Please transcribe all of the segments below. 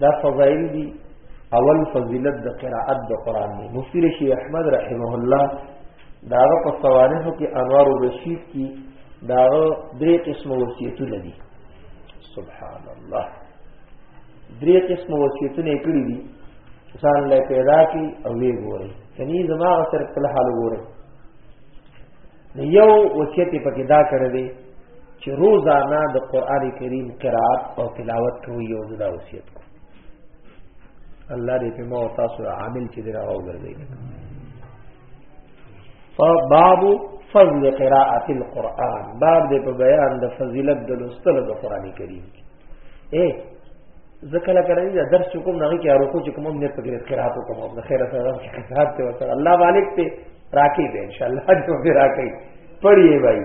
دا فضائل دي اول فضیلت د قراءت د قران دی مفتی رشی احمد رحمه الله داغه په سوانحو کې انوار الرشید کی داغه درې قسم وصیتونه دي سبحان الله درې قسم وصیتونه کړی دي ځان له پیدا کی او وی ګوري کني زما سر په حال ګوري یو وصیت پکې دا کړی دی چې روزانه د قران کریم قرات او تلاوت کوي یو دا وصیت کو الله دې په مو تاسو عامل چې دراو ګرځي فباب فضل قراءت القرآن باب دې په بیان د فضیلت د لوستلو د قران کریم اے ذکر لکړی دا درس کوم نه کې اړو چې کوم نه پګری قرات کوم د خیر سره چې قرات ته وصل الله مالک ته راکی به ان شاء الله جو به راکی پڑھیے بھائی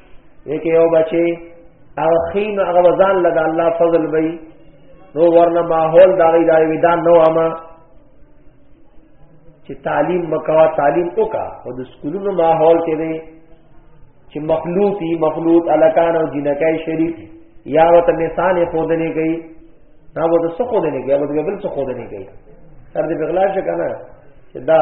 یکه یو بچي او خین هغه وزن لدا الله فضل وی نو ورنه ماحول دا غي دا ودا نو اما چې تعلیم مکوا تعلیم وکا او د سکولونو ماحول کې دی چې مخلوطي مخلوط الکان او جنکای شریک یا وته نسان خودنه کوي نه وته څه خودنه کوي وته بل څه خودنه کوي تر دې بغلا شي کنه چې دا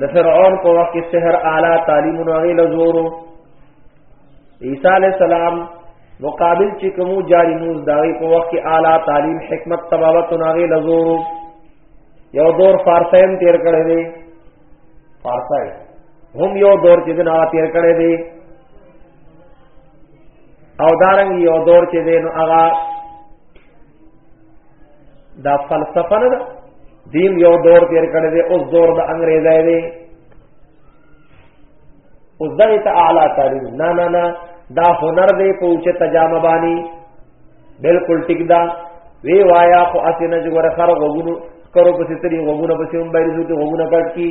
د فرعون په وخت کې سحر اعلی تعلیم نو غي لزورو عیسی علی السلام مقابل چې کوم جاری نوز داوی په وخت کې اعلی تعلیم حکمت تباوت نو غي لزورو یو دور فارسین تیر کړی دی فارسای هم یو دور چې نه تیر کړی دی او دارنګ یو دور چې دی نو هغه دا فلسفه نه ده دیم یو دور تیر کړی دی اوس دور د انګریزای دی اوس دغه ته اعلی تعلیم نه نه نه دا هنر دی په اوچه تجامه باندې بالکل ټیک دا وی وایا خو اسنه جوړ خر غوګونو کرو پسې تری غوګونه پسې هم باندې ځو ته غوګونه کټ کی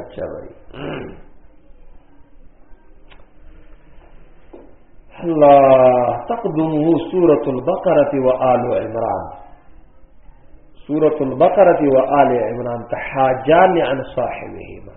अच्छा भाई لا تقدمه سورة البقرة وآل عمران سورة البقرة وآل عمران تحاجان عن صاحبهما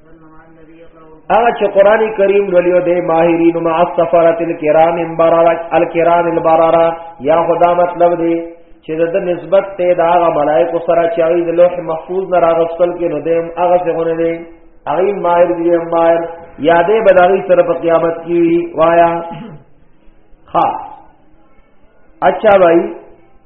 هغه چې قران کریم ولیو دی ماهرین مع السفرات الکرام البررات الکرام البررا یا خدا مطلب دی چې د نسبت ته دا هغه ملائکه سره چې هغه د لوح محفوظ نه راغستل کې نو دیم هغه څنګه دی هغه ماهر دی ماهر یادې بداوی سره په قیامت کې وایا ها اچھا بھائی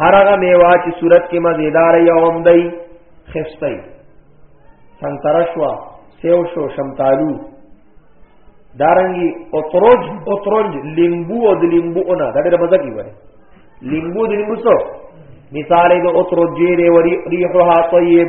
هر هغه میوه چې صورت کې مزیدار یا عمدی خستی سنترشوا سیو شو شمتالو دارنګي اوترج اوترج لیمبو او د لیمبو نه دا ډېر مزه کوي وره لیمبو د لیمبو سو مثال د اوترج جې وری ریحها طیب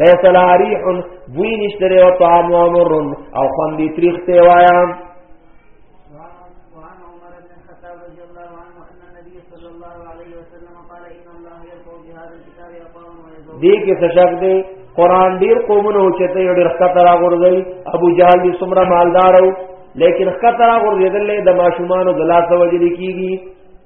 لیس لا ریح بوی نشتره و طعام و مر او خوندی تریخ تی وایا دی کې څه شک دی قران ډیر قومونه اوچته یو ډیر خطر غورځي ابو جهل دې سمره مالدار وو لیکن خطر غورځیدل د ماشومان د لاس وجې کیږي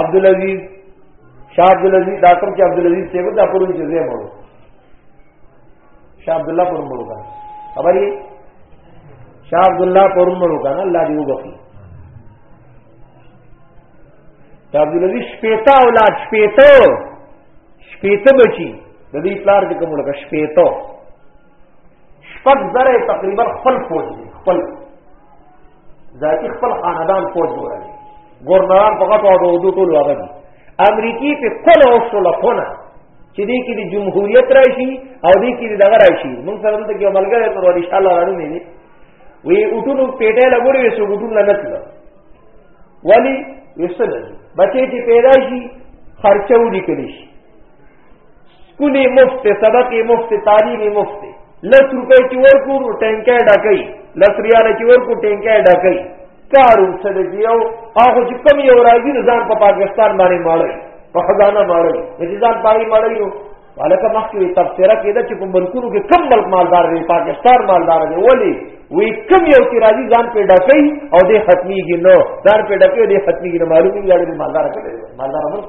عبد العزيز شاه عبد العزيز دا کوم چې عبد العزيز څنګه دا پرون چې زه مړو شاه عبد الله پرون مړو کنه خبرې شاه عبد الله پرون مړو کنه الله دې وبخي دا عبد العزيز شپېتا اولاد شپېته شپېته بچي د دې پلار دې کوم لګه شپېته شپږ زره تقریبا خپل فوج دی خپل ذاتی خپل خاندان فوج جوړوي ګورنران په غټو او دو ټول هغه دي امریکای په کله وشو لخونه چې دې کې د جمهوریت راشي او دې کې دغه راشي موږ سره دلته کې ملګری تر ور ان شاء الله راځو نه وی اټونو پیټه لګوري وسو ګټون نه نتل ولی وسل بچې چې پیدا شي خرچو لیکل شي سکولی مفت سبق مفت تعلیم مفت لس روپے چې ورکو نو ټینکه ډکې لس ریال چې ورکو ټینکه ډکې کارو سره دیو هغه چې کم یو راځي ځان په پاکستان باندې ماړی په خزانه ماړی چې ځان پاري ماړی نو ولکه مخکې تفسیره کېده چې په ملکونو کې کم ملک مالدار دی پاکستان مالدار دی ولی وی کم یو چې راځي ځان په ډکې او دې ختميږي نو ځان په ډکې دې ختميږي نو معلومي یاړي مالدار کړي مالدار ملک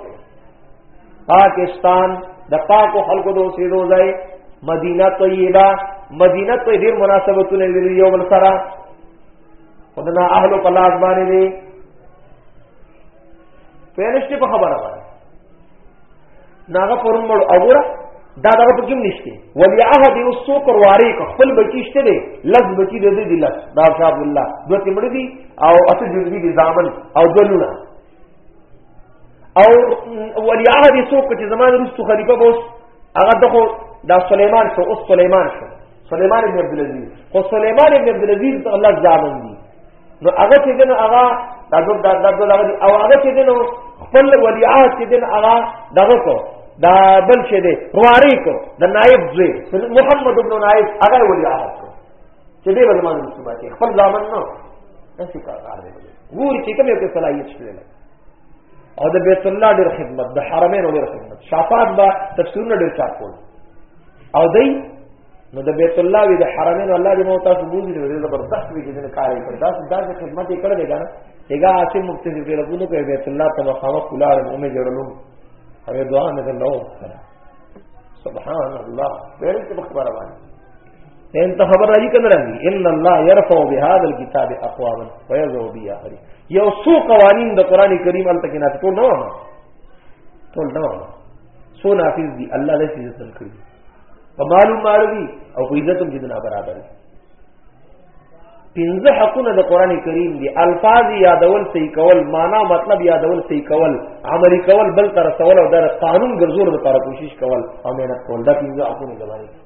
پاکستان د پاکو خلکو د اوسېدو ځای مدینه طیبه مدینه ته ډیر مناسبتونه لري یو بل سره خدنا اهل په لاس باندې دي پېرشتي په خبره باندې ناغه پرون مړ اوره دا دغه په کوم نشته ولی عهد یو سو کرواري خپل بچیشته دي لز بچی دې دي لز دا شاه الله دوی مړ دي او اته جلدی دي ځامن او دلونه او ولی عهد څوک چې زمانه رستو خلیفہ بوس هغه دغه دا سليمان شو او سليمان شو سليمان ابن عبد العزيز خو سليمان ابن عبد العزيز الله ځامن دي نو هغه چې دنه هغه دا د د د او هغه چې دنه خپل ولی عهد چې دنه هغه دغه کو دا بل شه دی رواري کو د نائب زوی محمد ابن نائب هغه ولی عهد چې دې بلمان مصوبه کې خپل ځامن نه داسې کار دی ګور چې کوم یو کې صلاحیت شته او د بیت الله ډېر خدمت د حرمین ډېر خدمت شافات با تفسیرونه ډېر چاپ کول او دای نو د بیت الله وی د حرمین الله دې مو تاسو بوزي دې زبردست وی چې نه کاري پر داس داس خدمت یې کړل کنه دغه اته مفتی دې ربونو په بیت الله ته مخامه کولار مومه جوړلو هغه دعا نه کړو سبحان الله ډېر څه خبره وایي ان ته خبر راځي کنه راځي ان الله يرفع بهذا الكتاب اقواما ويذو به اخر یو څو قوانین د قران کریم ال تک نه ټول نه وره ټول نه وره سو نافذ دي الله دې عزت کړی په معلوم ماروي او په عزت هم دې نه برابر دي پنځه حقونه د قران کریم دي الفاظ یادول صحیح کول معنا مطلب یادول صحیح کول عملی کول بل تر سوال او در قانون ګرځول لپاره کوشش کول او مهنت کول دا پنځه حقونه دي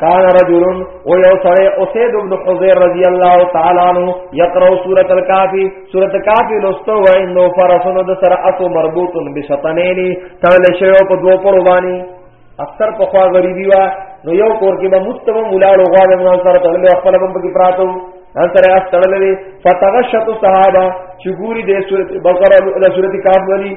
کان رجل او یو سره اسید ابن حذیر رضی الله تعالی عنہ یقرأ سورۃ الکافی سورۃ کافی لوستو و انه فرسن د سره اسو مربوط بشطنین تل شیو په دوه پر باندې اکثر په خوا غریبی وا نو یو کور کې به مستو مولاړو غوا د نن سره تل خپل بم کې پراتو نن سره اس تړلې فتغشت صحابه چې ګوري د سورۃ بقره د سورۃ کاف ولی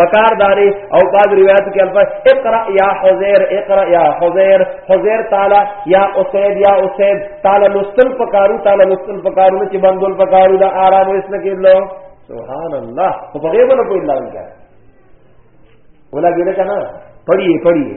پکار داري او بعض روایت کې الفاظ اقرا یا حذیر اقرا یا حذیر حذیر تعالی یا اسید یا اسید تعالی لستل پکارو تعالی لستل پکارو چې بندول پکارو دا آرام وسن کې لو سبحان الله په غیب نه کوئی الله ولګا ولګا کنه پڑھیے پڑھیے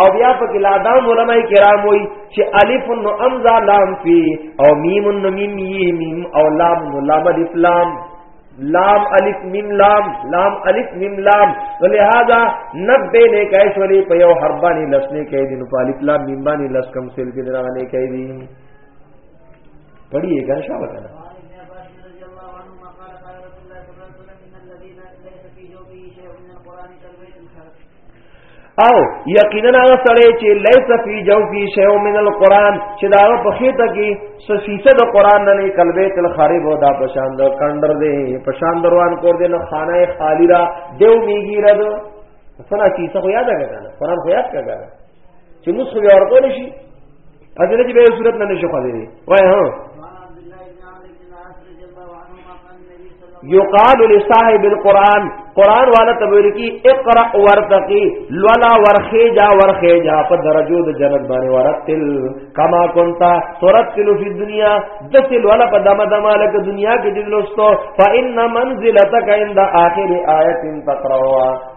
او بیا په کې لادام علماء کرام وایي چې الف نو امزا لام فی او میم نو میم یی میم او لام نو لام الف لام لام الف میم لام لام الف میم لام ولہذا نبه نه کای شولې په یو حرف باندې لسنه کې دي نو په الف لام میم باندې لس کم سیل کې درانه کې دي پڑھیے گا شاہ بتانا او یقینا هغه سره چې لیس فی جوفی شیء من القران چې دا په خېټه کې سفیسه د قران نه نه قلبه تل خارب او دا پشان د کندر دې پشان دروان کور دې نه خانه خالی را دیو میګی رد سنا کیسه خو یاد کړه قران خو یاد کړه چې موږ خو ورکول شي اذن چې به صورت نه نشو خوځي وای هو یقال لصاحب القران قران والا تبویر کی اقرا ورتقی لولا ورخیجا ورخیجا په درجو د جنت باندې ورتل کما کنتا ترتل فی الدنیا دسل ولا په دمه دمه لک دنیا کې دلوستو فإن منزلتک عند آخر آیه تقراوا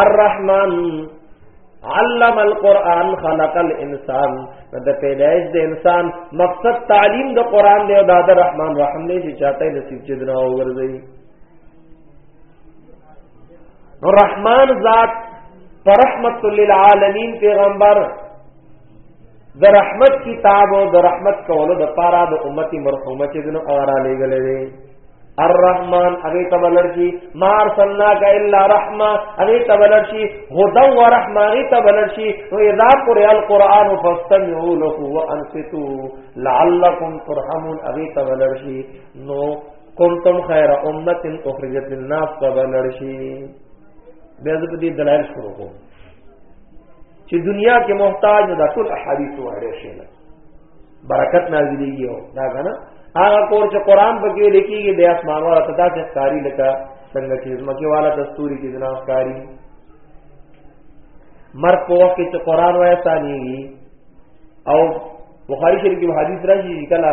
الرحمن علم القرآن خلق الانسان د پیدایش د انسان مقصد تعلیم د قرآن دی او د رحمان رحم دی چې چاته نصیب چې دنا وګرځي رحمان ذات پر رحمت للعالمین پیغمبر د رحمت کتاب او د رحمت کولو د پاره د امتی مرحومه چې دنو اورا لګلې دي الرحمن هغه تبلر شي مار سنا کا الا رحمه هغه تبلر شي هدا و رحمه هغه تبلر شي نو اذا قرئ القران فاستمعوا له وانصتوا لعلكم ترحمون هغه تبلر شي نو کنتم خیر امه اخرجت للناس تبلر شي بیا دې دلایل شروع کوم چې دنیا کې محتاج نه دا ټول احادیث وړي شي برکت نازلېږي او دا کنه هغه کور چې قران پکې لیکيږي د اسمان والا ته داسې ښکاری لکه څنګه چې زمکه والا دستوري کې جناب ښکاری مرګ په وخت کې چې قران وایي ثاني او بخاری شریف کې حدیث راځي چې کله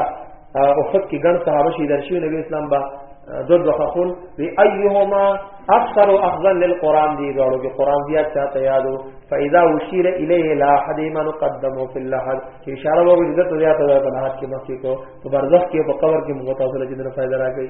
وفد کې ګڼ صحابه شهیدان شوي نبی اسلام با دود وخقول بی ایهما اکثر اخذا للقران دی راړو کې قران زیات چاته یادو فاذا اشير الیه لا حد من قدمه فی اللحد چې اشاره وګړي دته زیات ده په لحد کې مخکې کو په برزخ کې په قبر کې مغتاصله چې دنه فائدہ راکړي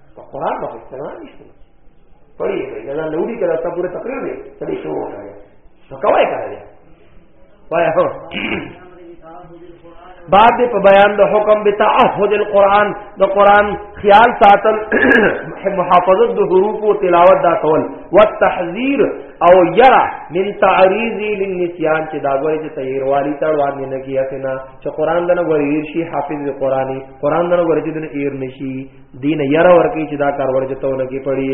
په قران باندې استعمال نشته پړې دی دا لوري کړه تا پوره تقریر دی ته دې شروع کړی نو کوي کړی وای هو بعد په بیان د حکم به تعهد القرآن د قرآن خیال ساتل محافظت د حروف او تلاوت دا کول والتحذير او یرا من تعریضی للنسیان چې دا غوړي چې تیر والی تړ باندې نه کیه کنه چې قرآن دنه غوړي شي حافظ قرآني قرآن دنه غوړي چې دنه ایر نشي دین یره ورکی چې دا کار ورته تو لګي پړی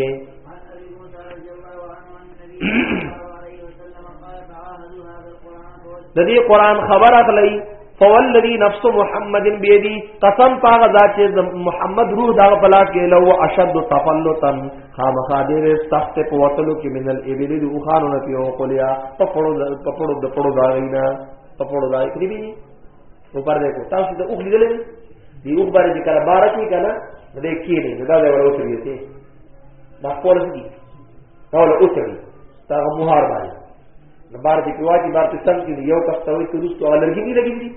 د دې قران خبر اخلي فوالذي نفس محمد بيدي قسم پاغه ذات چې محمد روح دا بلا کې لو اشد تفلتا خامخا دې سخت په وتلو کې من الابل دو خانو نه پیو قلیا په پړو په پړو د پړو دارینا په پړو دای کې په پرده کو تاسو د اوخ لیدلې دی اوخ باندې چې کله بار کی کنه نو دې کېږي نو دا به ولا اوتري ته دا خپل دي دا ولا اوتري دا مهار باندې نو بار دې پیواجی بار ته سم کې یو کس توي ته روس او لرګي دی لګي دي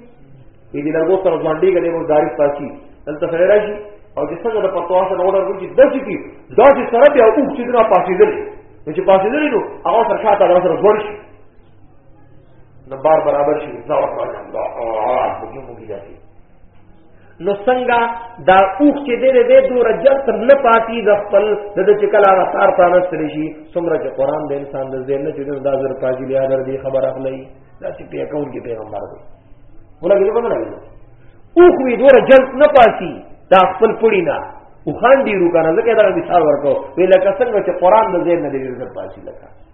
په دې لګو سره ځوان دی غلې مو داري پاتې دلته سره راځي او چې څنګه د پتوا سره اورډر کوي د چې کی دا چې سره بیا اوخ چې نه پاتې دي چې پاتې دي نو هغه سره شاته سره ورشي نو بار برابر شي نو څنګه دا اوخ چې دې دې دور جلت نه پاتې د خپل د چې کله هغه سار پانه سره شي څومره چې قران د انسان د ذهن نه چې دا زر پاجي لیا در دي خبر اخلي دا چې په اکاون کې پیغمبر دی ولګي دې بدل نه اوخ وی دور جلت نه پاتې دا خپل پړی نه او خان ډیرو کنه ځکه دا مثال ورکو وی لکه څنګه چې قران د ذهن نه دې زر پاتې لکه